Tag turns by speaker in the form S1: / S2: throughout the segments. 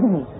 S1: destiny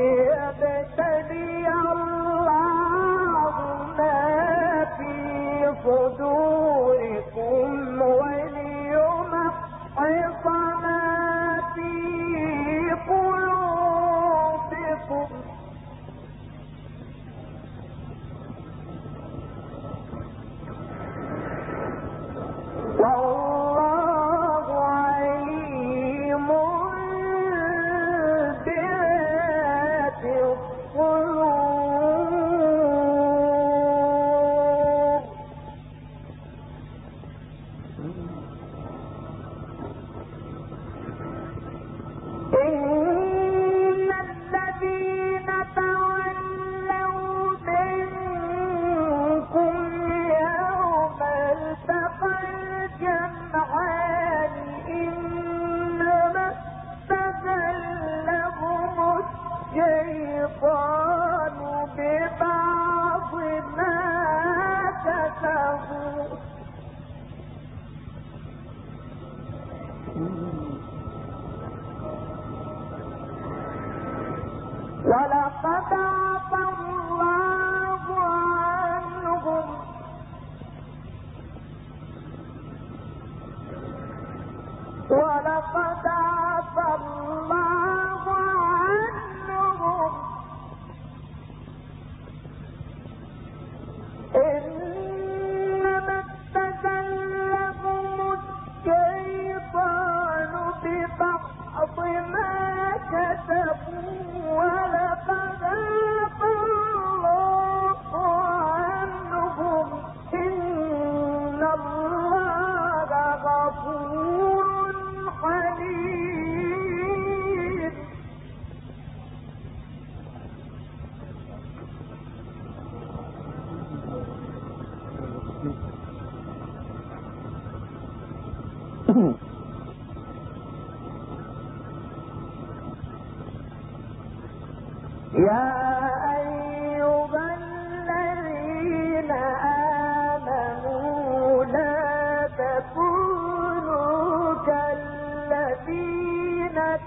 S1: وليبتلي الله ما في صدوركم.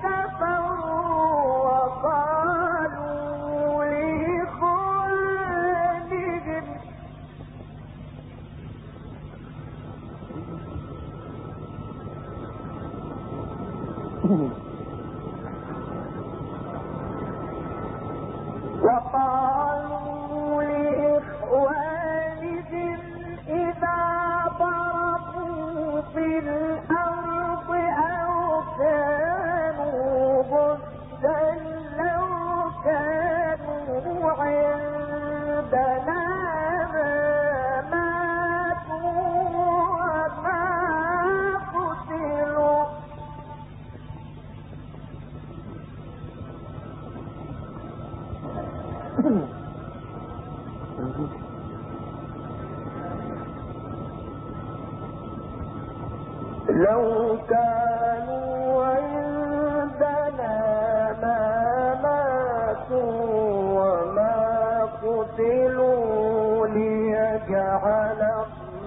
S1: كفروا وقالوا لو كانوا عندنا ما ماتوا وما قتلوا ليجعل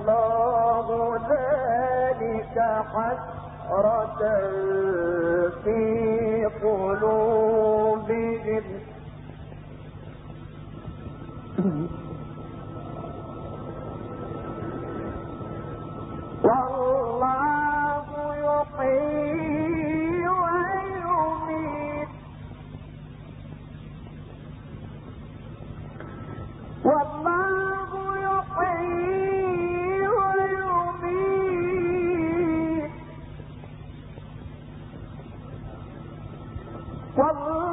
S1: الله ذلك حسرة في والصبر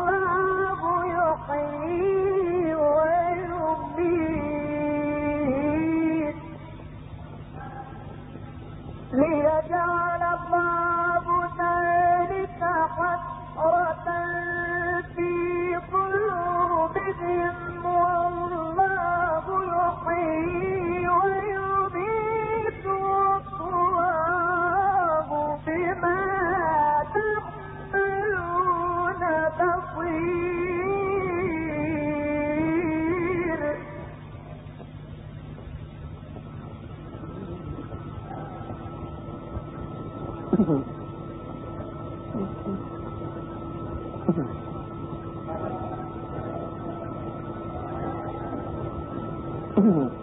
S1: うん。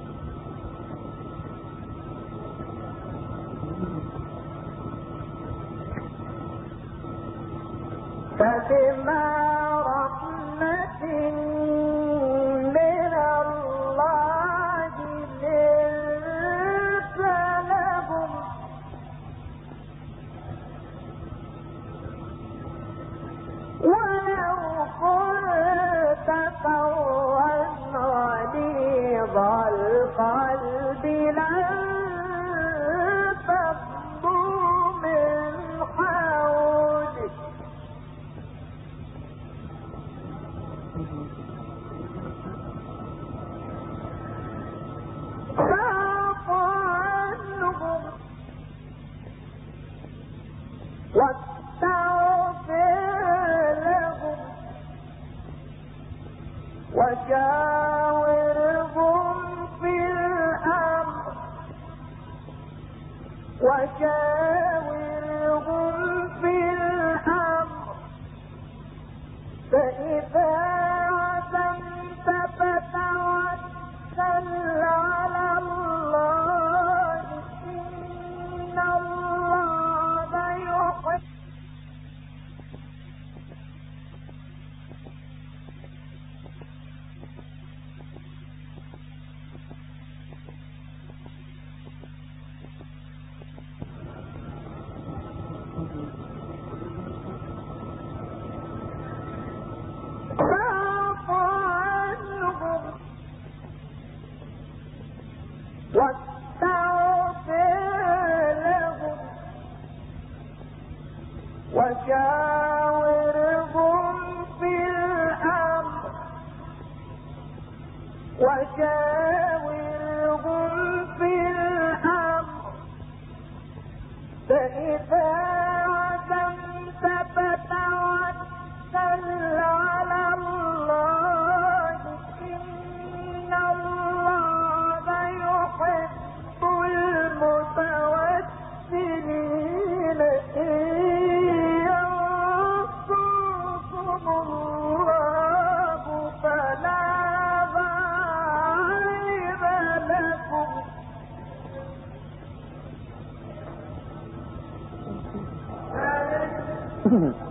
S1: dinner.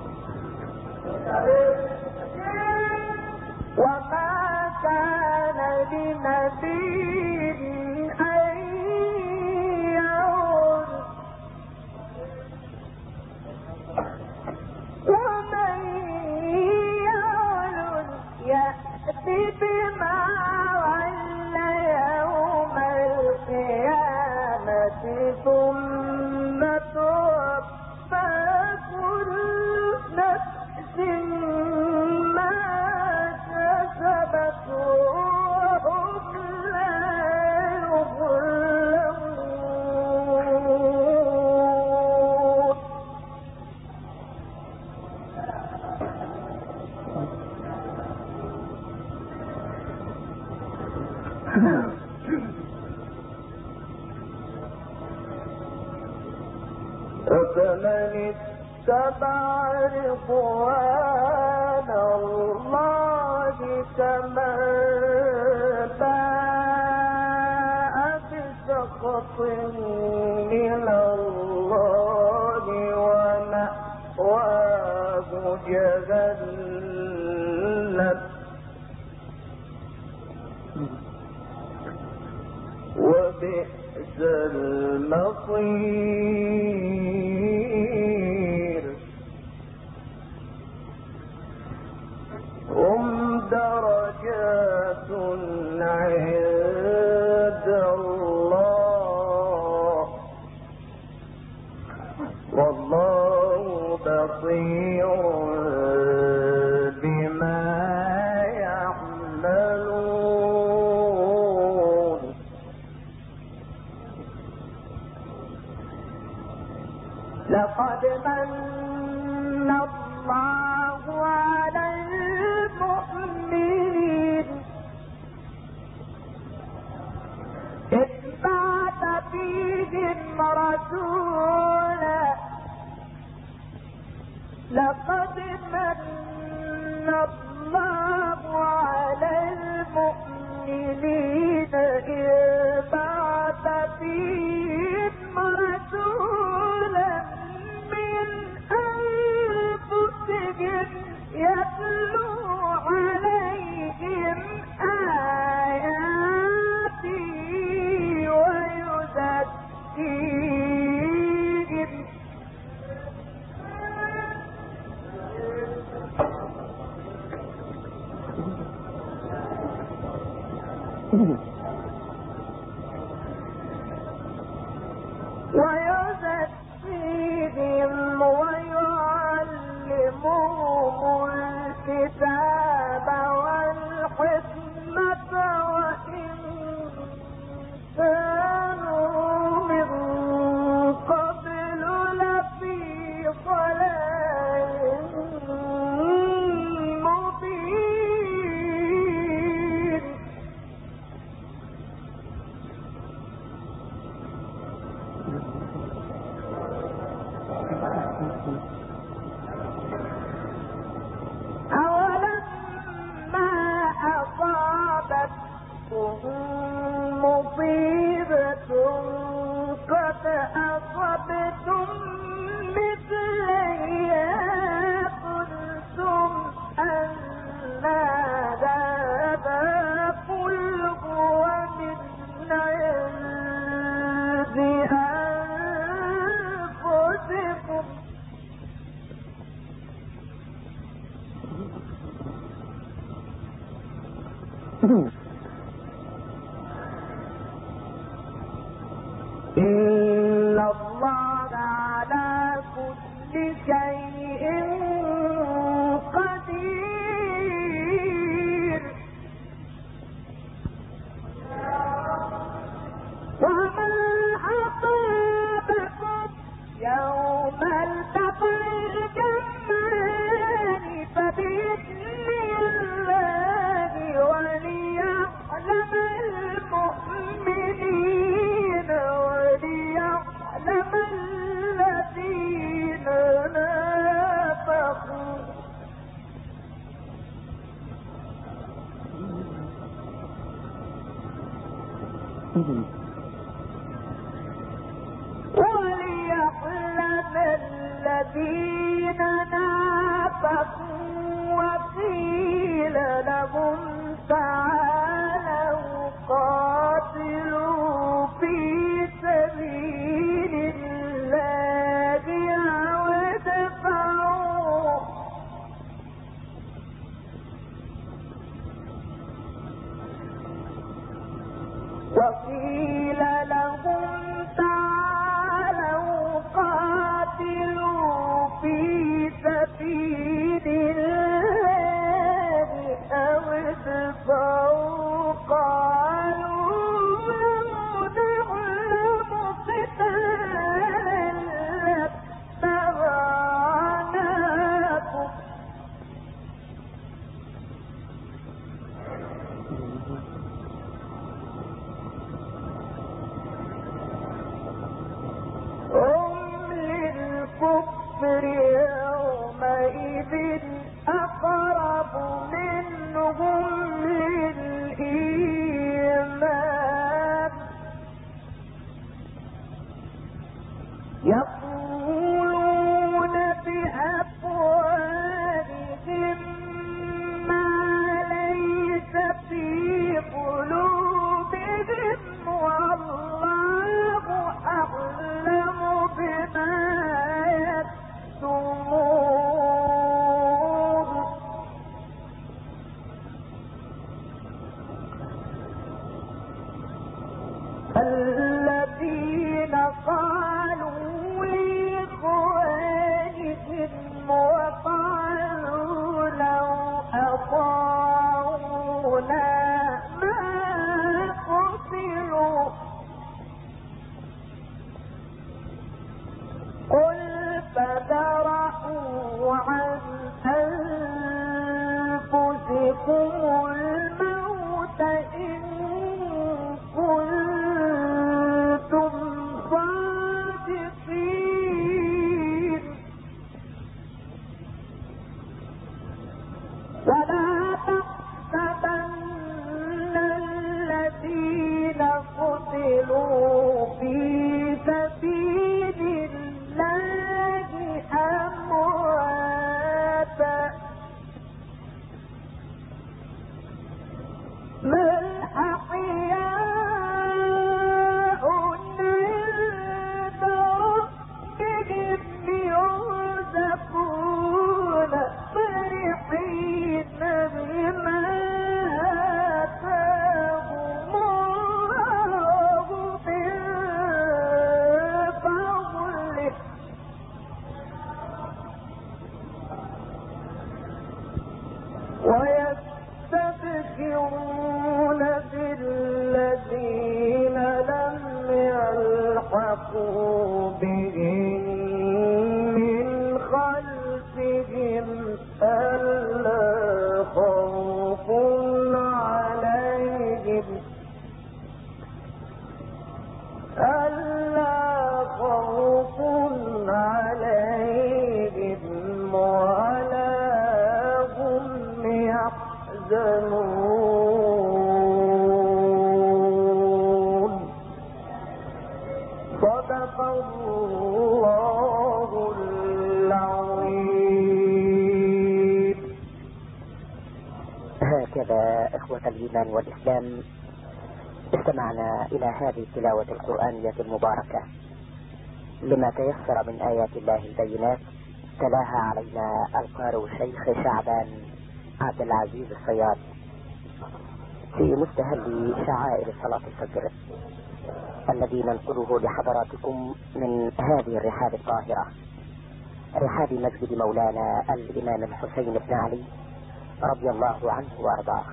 S1: وفمن اتبع رضوان الله كمن باء بسخط من الله ومأواه جهنم المصير. کرتے ہیں۔ شيء الكفر يومئذ
S2: هكذا إخوة الإيمان والإسلام استمعنا إلى هذه التلاوة القرآنية المباركة لما تيسر من آيات الله البينات تلاها علينا القارئ شيخ شعبان عبد العزيز الصياد في مستهل شعائر صلاة الفجر الذي ننقله لحضراتكم من هذه الرحاب الطاهرة رحاب مسجد مولانا الإمام الحسين بن علي رضي الله عنه وأرضاه.